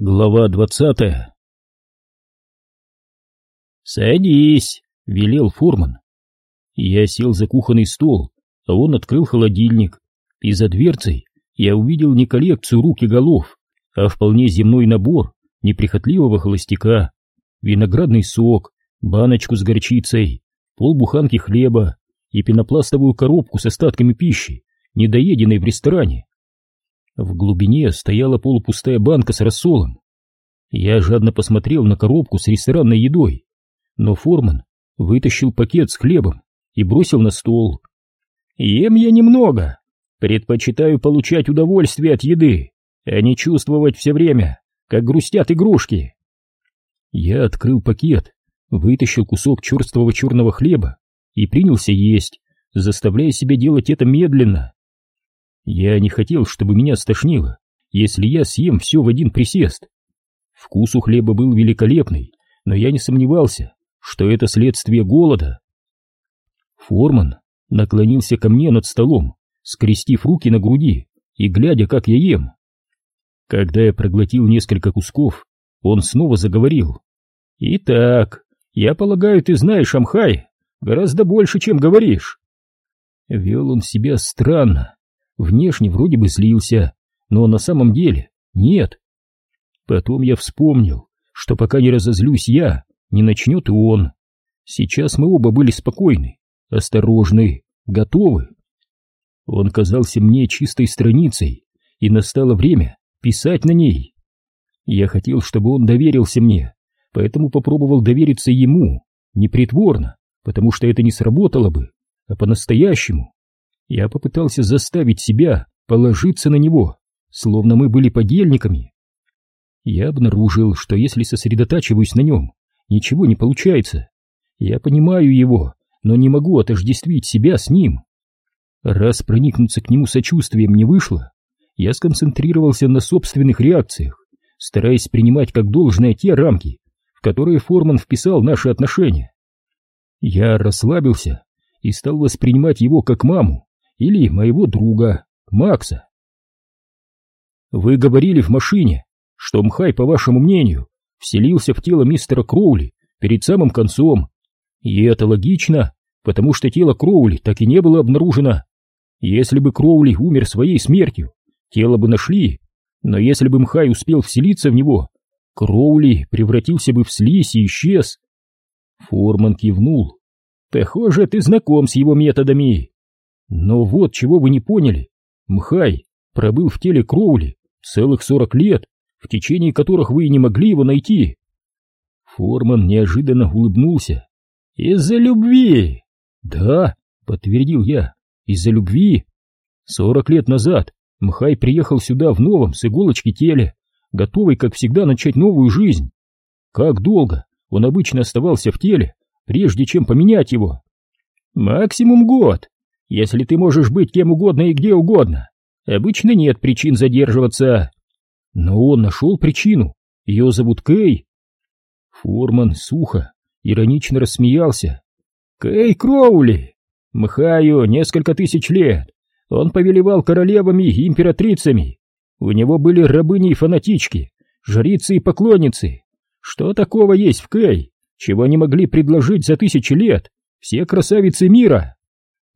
Глава двадцатая «Садись!» — велел Форман. Я сел за кухонный стол, а он открыл холодильник, и за дверцей я увидел не коллекцию рук и голов, а вполне земной набор неприхотливого холостяка, виноградный сок, баночку с горчицей, полбуханки хлеба и пенопластовую коробку с остатками пищи, недоеденной в ресторане. В глубине стояла полупустая банка с рассолом. Я жадно посмотрел на коробку с ресторанной едой, но Форман вытащил пакет с хлебом и бросил на стол. «Ем я немного. Предпочитаю получать удовольствие от еды, а не чувствовать все время, как грустят игрушки». Я открыл пакет, вытащил кусок черствого черного хлеба и принялся есть, заставляя себя делать это медленно. Я не хотел, чтобы меня стошнило, если я съем все в один присест. Вкус у хлеба был великолепный, но я не сомневался, что это следствие голода. Форман наклонился ко мне над столом, скрестив руки на груди и глядя, как я ем. Когда я проглотил несколько кусков, он снова заговорил. «Итак, я полагаю, ты знаешь Амхай гораздо больше, чем говоришь». Вел он себя странно, Внешне вроде бы злился, но на самом деле нет. Потом я вспомнил, что пока не разозлюсь я, не начнет и он. Сейчас мы оба были спокойны, осторожны, готовы. Он казался мне чистой страницей, и настало время писать на ней. Я хотел, чтобы он доверился мне, поэтому попробовал довериться ему, не притворно, потому что это не сработало бы, а по-настоящему. Я попытался заставить себя положиться на него, словно мы были подельниками. Я обнаружил, что если сосредотачиваюсь на нем, ничего не получается. Я понимаю его, но не могу отождествить себя с ним. Раз проникнуться к нему сочувствием не вышло, я сконцентрировался на собственных реакциях, стараясь принимать как должное те рамки, в которые Форман вписал наши отношения. Я расслабился и стал воспринимать его как маму, или моего друга, Макса. Вы говорили в машине, что Мхай, по вашему мнению, вселился в тело мистера Кроули перед самым концом. И это логично, потому что тело Кроули так и не было обнаружено. Если бы Кроули умер своей смертью, тело бы нашли, но если бы Мхай успел вселиться в него, Кроули превратился бы в слизь и исчез. Форман кивнул. Похоже, ты знаком с его методами. Но вот чего вы не поняли. Мхай пробыл в теле Кроули целых сорок лет, в течение которых вы и не могли его найти. Форман неожиданно улыбнулся. «Из-за любви!» «Да», — подтвердил я, — «из-за любви. Сорок лет назад Мхай приехал сюда в новом с иголочки теле, готовый, как всегда, начать новую жизнь. Как долго он обычно оставался в теле, прежде чем поменять его?» «Максимум год», если ты можешь быть кем угодно и где угодно, обычно нет причин задерживаться. Но он нашел причину. Ее зовут Кей. Форман сухо, иронично рассмеялся. Кей Кроули! Мхаю несколько тысяч лет. Он повелевал королевами и императрицами. У него были рабыни и фанатички, жрицы и поклонницы. Что такого есть в Кей, чего не могли предложить за тысячи лет все красавицы мира?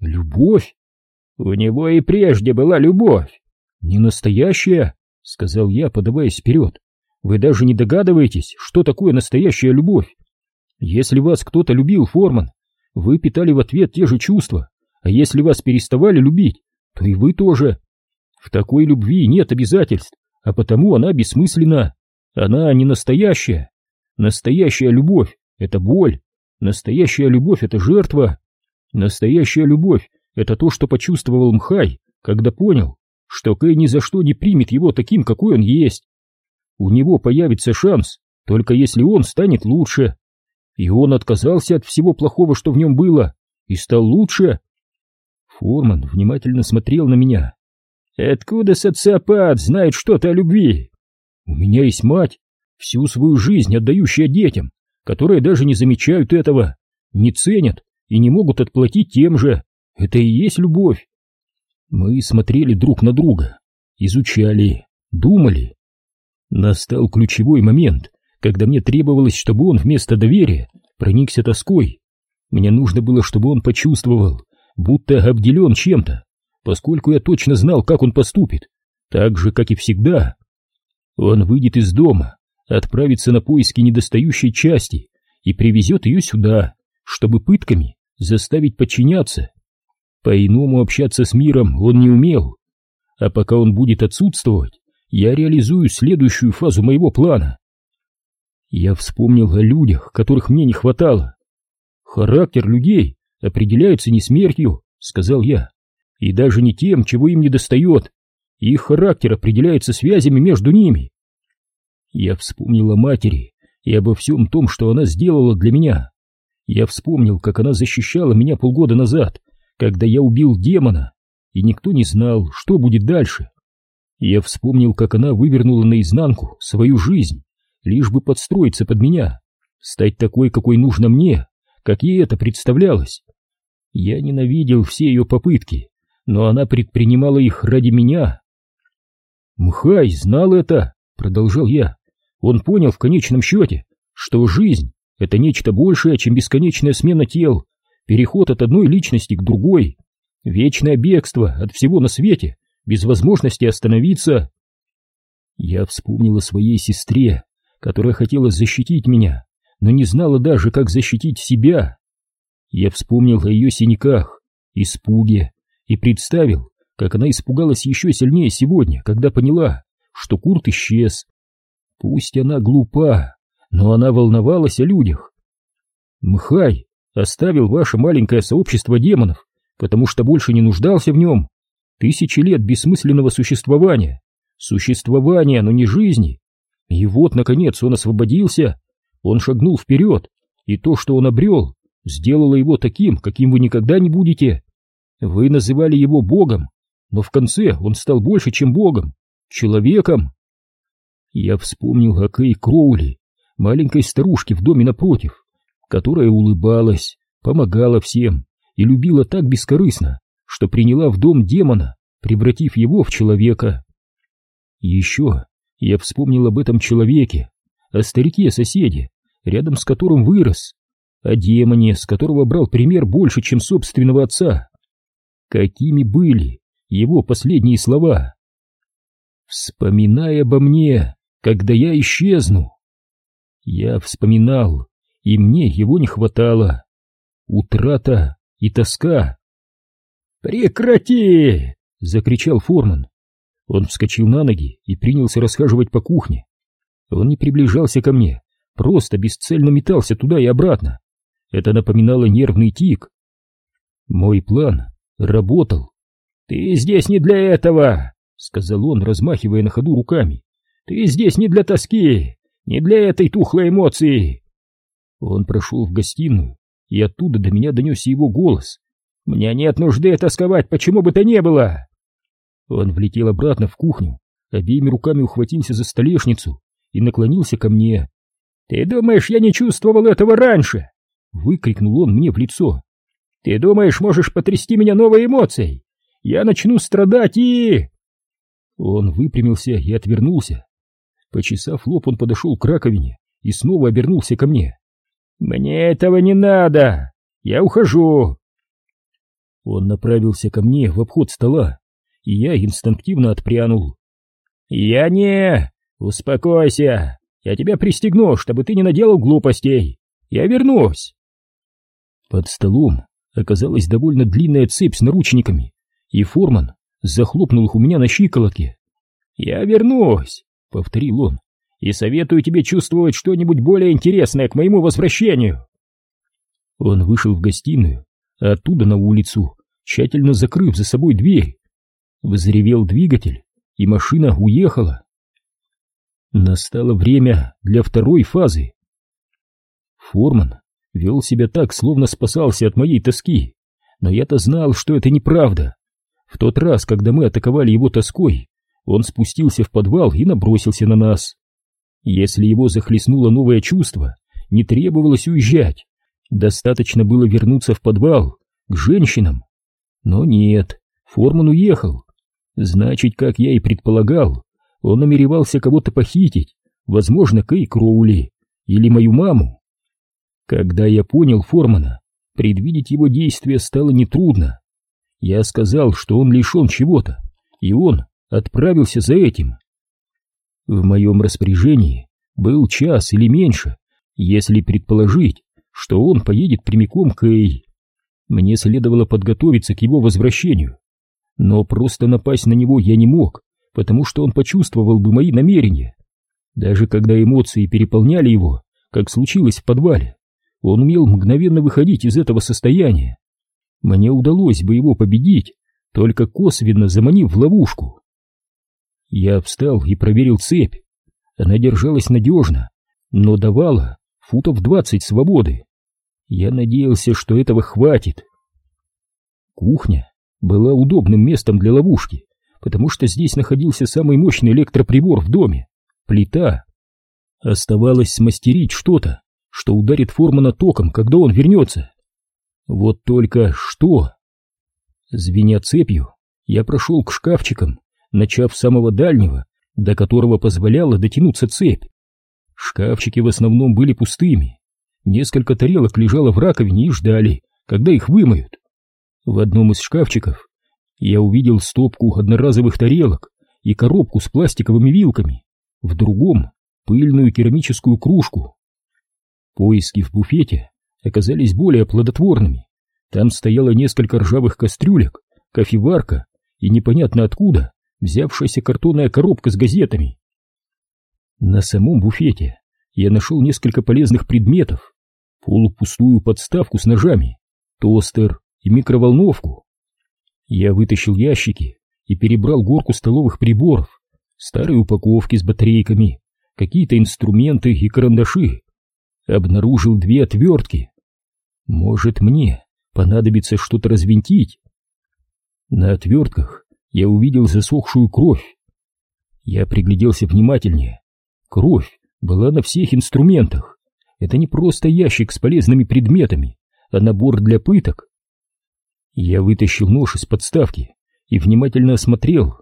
Любовь? У него и прежде была любовь. Не настоящая, сказал я, подаваясь вперед. Вы даже не догадываетесь, что такое настоящая любовь. Если вас кто-то любил, Форман, вы питали в ответ те же чувства, а если вас переставали любить, то и вы тоже. В такой любви нет обязательств, а потому она бессмысленна. Она не настоящая. Настоящая любовь — это боль. Настоящая любовь — это жертва. Настоящая любовь — это то, что почувствовал Мхай, когда понял, что Кэй ни за что не примет его таким, какой он есть. У него появится шанс, только если он станет лучше. И он отказался от всего плохого, что в нем было, и стал лучше. Форман внимательно смотрел на меня. «Откуда социопат знает что-то о любви? У меня есть мать, всю свою жизнь отдающая детям, которые даже не замечают этого, не ценят и не могут отплатить тем же. Это и есть любовь. Мы смотрели друг на друга, изучали, думали. Настал ключевой момент, когда мне требовалось, чтобы он вместо доверия проникся тоской. Мне нужно было, чтобы он почувствовал, будто обделен чем-то, поскольку я точно знал, как он поступит, так же, как и всегда. Он выйдет из дома, отправится на поиски недостающей части и привезет ее сюда, чтобы пытками заставить подчиняться. По-иному общаться с миром он не умел. А пока он будет отсутствовать, я реализую следующую фазу моего плана. Я вспомнил о людях, которых мне не хватало. Характер людей определяется не смертью, сказал я, и даже не тем, чего им не достает. Их характер определяется связями между ними. Я вспомнил о матери и обо всем том, что она сделала для меня. Я вспомнил, как она защищала меня полгода назад, когда я убил демона, и никто не знал, что будет дальше. Я вспомнил, как она вывернула наизнанку свою жизнь, лишь бы подстроиться под меня, стать такой, какой нужно мне, как ей это представлялось. Я ненавидел все ее попытки, но она предпринимала их ради меня. «Мхай знал это», — продолжал я. «Он понял в конечном счете, что жизнь — это нечто большее, чем бесконечная смена тел, переход от одной личности к другой, вечное бегство от всего на свете, без возможности остановиться. Я вспомнил о своей сестре, которая хотела защитить меня, но не знала даже, как защитить себя. Я вспомнил о ее синяках, испуге и представил, как она испугалась еще сильнее сегодня, когда поняла, что Курт исчез. Пусть она глупа, но она волновалась о людях. Мхай оставил ваше маленькое сообщество демонов, потому что больше не нуждался в нем. Тысячи лет бессмысленного существования. Существования, но не жизни. И вот, наконец, он освободился. Он шагнул вперед, и то, что он обрел, сделало его таким, каким вы никогда не будете. Вы называли его Богом, но в конце он стал больше, чем Богом, человеком. Я вспомнил о Кей Кроули, маленькой старушке в доме напротив, которая улыбалась, помогала всем и любила так бескорыстно, что приняла в дом демона, превратив его в человека. Еще я вспомнил об этом человеке, о старике-соседе, рядом с которым вырос, о демоне, с которого брал пример больше, чем собственного отца. Какими были его последние слова? «Вспоминай обо мне, когда я исчезну». Я вспоминал, и мне его не хватало. Утрата и тоска. «Прекрати!» — закричал Форман. Он вскочил на ноги и принялся расхаживать по кухне. Он не приближался ко мне, просто бесцельно метался туда и обратно. Это напоминало нервный тик. Мой план работал. «Ты здесь не для этого!» — сказал он, размахивая на ходу руками. «Ты здесь не для тоски, не для этой тухлой эмоции!» Он прошел в гостиную, и оттуда до меня донесся его голос. «Мне нет нужды тосковать, почему бы то ни было!» Он влетел обратно в кухню, обеими руками ухватился за столешницу и наклонился ко мне. «Ты думаешь, я не чувствовал этого раньше?» — выкрикнул он мне в лицо. «Ты думаешь, можешь потрясти меня новой эмоцией? Я начну страдать и...» Он выпрямился и отвернулся. Почесав лоб, он подошел к раковине и снова обернулся ко мне. «Мне этого не надо! Я ухожу!» Он направился ко мне в обход стола, и я инстинктивно отпрянул. «Я не... Успокойся! Я тебя пристегну, чтобы ты не наделал глупостей! Я вернусь!» Под столом оказалась довольно длинная цепь с наручниками, и Форман захлопнул их у меня на щиколотке. «Я вернусь!» — повторил он. «И советую тебе чувствовать что-нибудь более интересное к моему возвращению!» Он вышел в гостиную, а оттуда на улицу, тщательно закрыв за собой дверь. Взревел двигатель, и машина уехала. Настало время для второй фазы. Форман вел себя так, словно спасался от моей тоски, но я-то знал, что это неправда. В тот раз, когда мы атаковали его тоской, он спустился в подвал и набросился на нас. Если его захлестнуло новое чувство, не требовалось уезжать. Достаточно было вернуться в подвал, к женщинам. Но нет, Форман уехал. Значит, как я и предполагал, Он намеревался кого-то похитить, возможно, Кей Кроули или мою маму. Когда я понял Формана, предвидеть его действия стало нетрудно. Я сказал, что он лишен чего-то, и он отправился за этим. В моем распоряжении был час или меньше, если предположить, что он поедет прямиком к Эй. Мне следовало подготовиться к его возвращению, но просто напасть на него я не мог, потому что он почувствовал бы мои намерения. Даже когда эмоции переполняли его, как случилось в подвале, он умел мгновенно выходить из этого состояния. Мне удалось бы его победить, только косвенно заманив в ловушку. Я встал и проверил цепь. Она держалась надежно, но давала футов двадцать свободы. Я надеялся, что этого хватит. Кухня была удобным местом для ловушки, потому что здесь находился самый мощный электроприбор в доме — плита. Оставалось смастерить что-то, что ударит Формана током, когда он вернется. Вот только что? Звеня цепью, я прошел к шкафчикам, начав с самого дальнего, до которого позволяла дотянуться цепь. Шкафчики в основном были пустыми. Несколько тарелок лежало в раковине и ждали, когда их вымоют. В одном из шкафчиков я увидел стопку одноразовых тарелок и коробку с пластиковыми вилками, в другом — пыльную керамическую кружку. Поиски в буфете оказались более плодотворными. Там стояло несколько ржавых кастрюлек, кофеварка и непонятно откуда взявшаяся картонная коробка с газетами. На самом буфете я нашел несколько полезных предметов, полупустую подставку с ножами, тостер и микроволновку. Я вытащил ящики и перебрал горку столовых приборов, старые упаковки с батарейками, какие-то инструменты и карандаши. Обнаружил две отвертки. Может, мне понадобится что-то развинтить? На отвертках я увидел засохшую кровь. Я пригляделся внимательнее. Кровь была на всех инструментах. Это не просто ящик с полезными предметами, а набор для пыток. Я вытащил нож из подставки и внимательно осмотрел.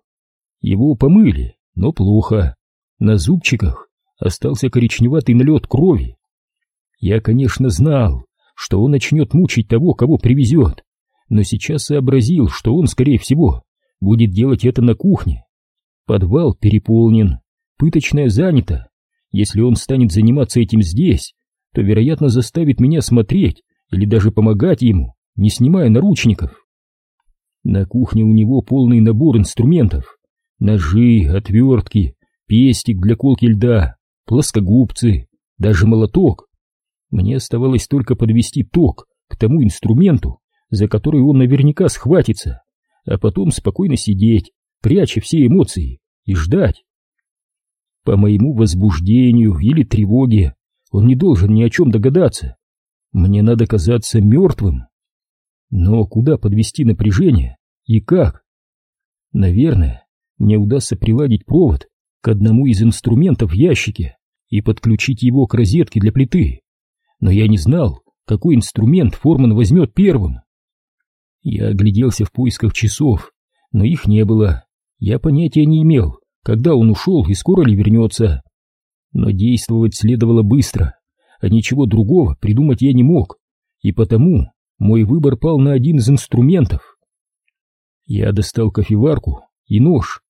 Его помыли, но плохо. На зубчиках остался коричневатый налет крови. Я, конечно, знал, что он начнет мучить того, кого привезет, но сейчас сообразил, что он, скорее всего, будет делать это на кухне. Подвал переполнен, Пыточная занята. Если он станет заниматься этим здесь, то, вероятно, заставит меня смотреть или даже помогать ему, не снимая наручников. На кухне у него полный набор инструментов. Ножи, отвертки, пестик для колки льда, плоскогубцы, даже молоток. Мне оставалось только подвести ток к тому инструменту, за который он наверняка схватится, а потом спокойно сидеть, пряча все эмоции, и ждать. По моему возбуждению или тревоге он не должен ни о чем догадаться. Мне надо казаться мертвым. Но куда подвести напряжение и как? Наверное, мне удастся приладить провод к одному из инструментов в ящике и подключить его к розетке для плиты. Но я не знал, какой инструмент Форман возьмет первым. Я огляделся в поисках часов, но их не было. Я понятия не имел, когда он ушел и скоро ли вернется. Но действовать следовало быстро, а ничего другого придумать я не мог, и потому мой выбор пал на один из инструментов. Я достал кофеварку и нож.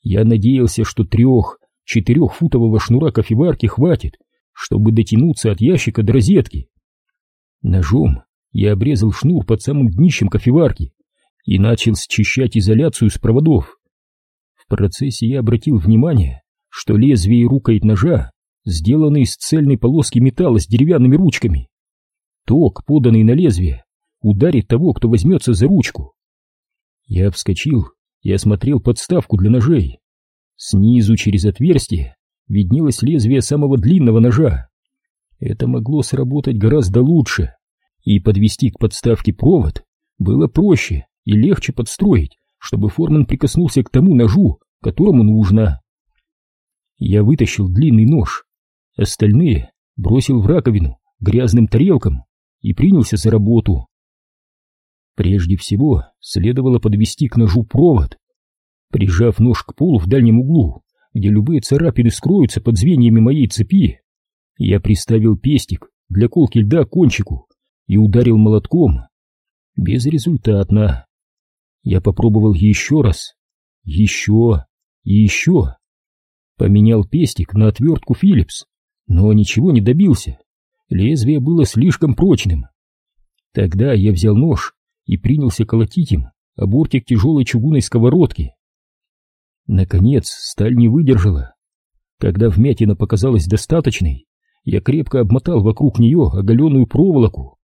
Я надеялся, что трех-четырехфутового шнура кофеварки хватит, чтобы дотянуться от ящика до розетки. Ножом я обрезал шнур под самым днищем кофеварки и начал счищать изоляцию с проводов процессе я обратил внимание, что лезвие и рукоять ножа сделаны из цельной полоски металла с деревянными ручками. Ток, поданный на лезвие, ударит того, кто возьмется за ручку. Я вскочил и осмотрел подставку для ножей. Снизу через отверстие виднелось лезвие самого длинного ножа. Это могло сработать гораздо лучше, и подвести к подставке провод было проще и легче подстроить, чтобы Форман прикоснулся к тому ножу, которому нужно. Я вытащил длинный нож, остальные бросил в раковину грязным тарелкам и принялся за работу. Прежде всего следовало подвести к ножу провод. Прижав нож к полу в дальнем углу, где любые царапины скроются под звеньями моей цепи. Я приставил пестик для колки льда к кончику и ударил молотком. Безрезультатно. Я попробовал еще раз, еще и еще. Поменял пестик на отвертку Philips, но ничего не добился. Лезвие было слишком прочным. Тогда я взял нож и принялся колотить им о бортик тяжелой чугунной сковородки. Наконец сталь не выдержала. Когда вмятина показалась достаточной, я крепко обмотал вокруг нее оголенную проволоку.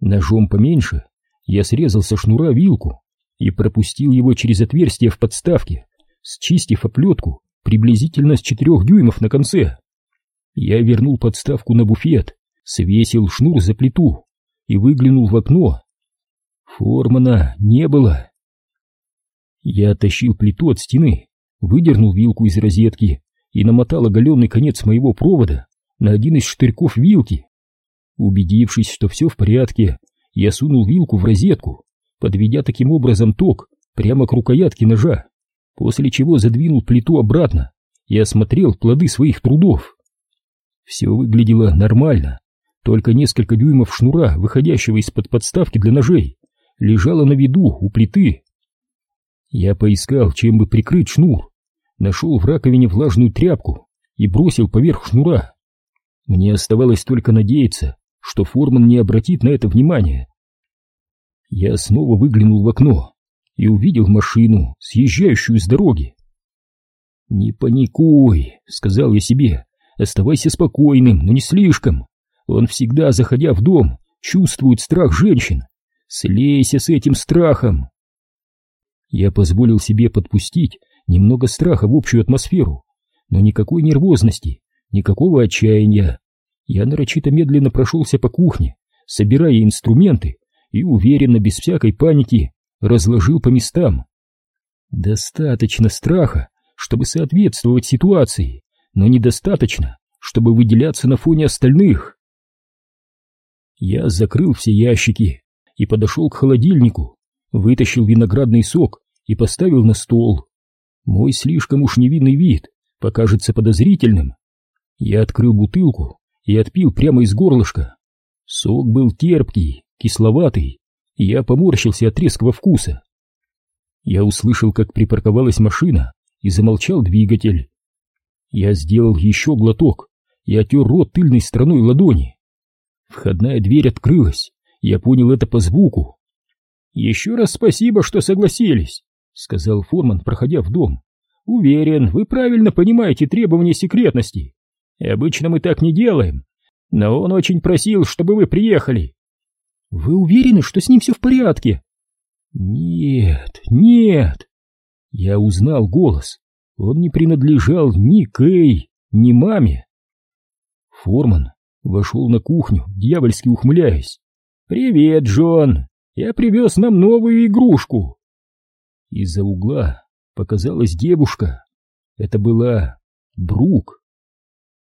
Ножом поменьше я срезал со шнура вилку и пропустил его через отверстие в подставке, счистив оплетку приблизительно с четырех дюймов на конце. Я вернул подставку на буфет, свесил шнур за плиту и выглянул в окно. Формана не было. Я оттащил плиту от стены, выдернул вилку из розетки и намотал оголенный конец моего провода на один из штырьков вилки. Убедившись, что все в порядке, я сунул вилку в розетку, подведя таким образом ток прямо к рукоятке ножа, после чего задвинул плиту обратно и осмотрел плоды своих трудов. Все выглядело нормально, только несколько дюймов шнура, выходящего из-под подставки для ножей, лежало на виду у плиты. Я поискал, чем бы прикрыть шнур, нашел в раковине влажную тряпку и бросил поверх шнура. Мне оставалось только надеяться, что Форман не обратит на это внимания. Я снова выглянул в окно и увидел машину, съезжающую с дороги. «Не паникуй», — сказал я себе, — «оставайся спокойным, но не слишком. Он всегда, заходя в дом, чувствует страх женщин. Слейся с этим страхом». Я позволил себе подпустить немного страха в общую атмосферу, но никакой нервозности, никакого отчаяния. Я нарочито медленно прошелся по кухне, собирая инструменты и уверенно, без всякой паники, разложил по местам. Достаточно страха, чтобы соответствовать ситуации, но недостаточно, чтобы выделяться на фоне остальных. Я закрыл все ящики и подошел к холодильнику, вытащил виноградный сок и поставил на стол. Мой слишком уж невинный вид покажется подозрительным. Я открыл бутылку и отпил прямо из горлышка. Сок был терпкий, кисловатый, и я поморщился от резкого вкуса. Я услышал, как припарковалась машина, и замолчал двигатель. Я сделал еще глоток и отер рот тыльной стороной ладони. Входная дверь открылась, я понял это по звуку. «Еще раз спасибо, что согласились», — сказал Форман, проходя в дом. «Уверен, вы правильно понимаете требования секретности. Обычно мы так не делаем, но он очень просил, чтобы вы приехали. Вы уверены, что с ним все в порядке? Нет, нет. Я узнал голос. Он не принадлежал ни Кэй, ни маме. Форман вошел на кухню, дьявольски ухмыляясь. «Привет, Джон! Я привез нам новую игрушку!» Из-за угла показалась девушка. Это была Брук.